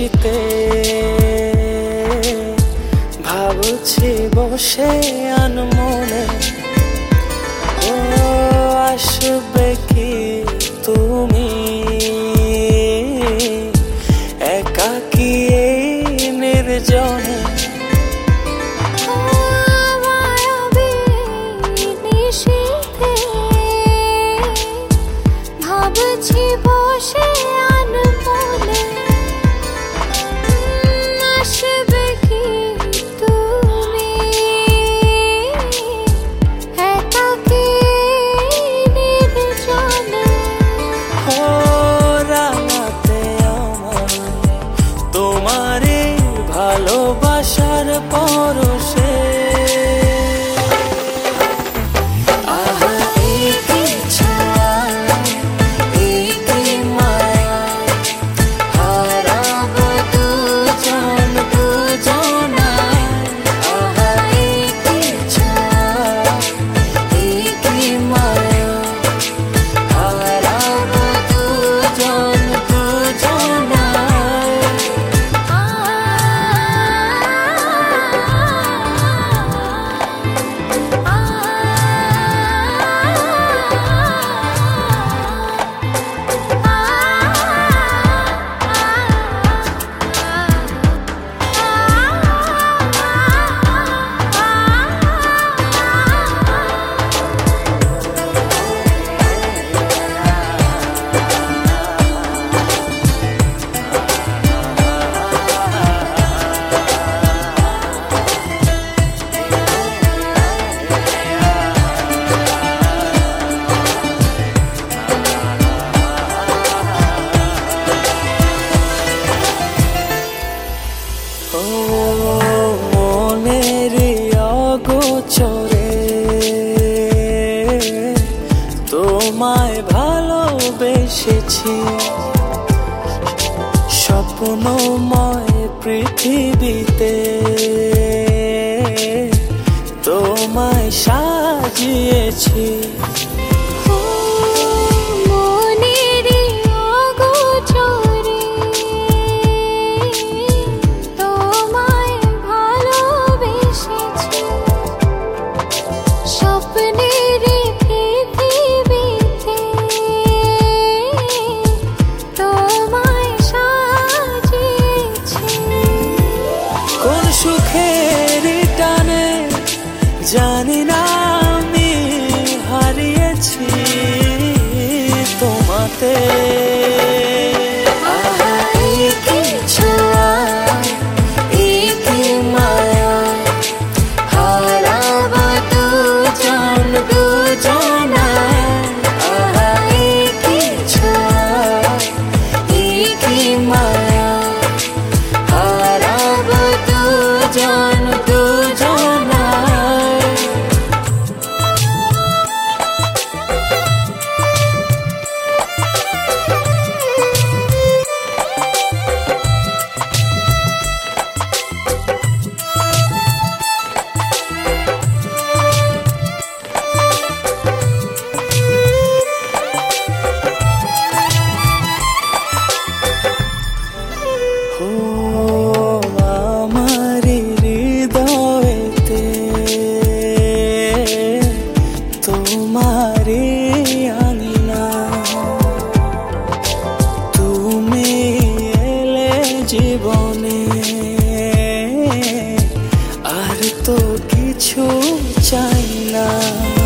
খুশিতে ভাবছি বসে আনমনে ও আসবে কি তুমি? ও মনের অগোচরে তোমায় ভালোবেসেছি। স্বপ্নময় পৃথিবীতে তোমায় সাজিয়েছি। você. ちゃいな。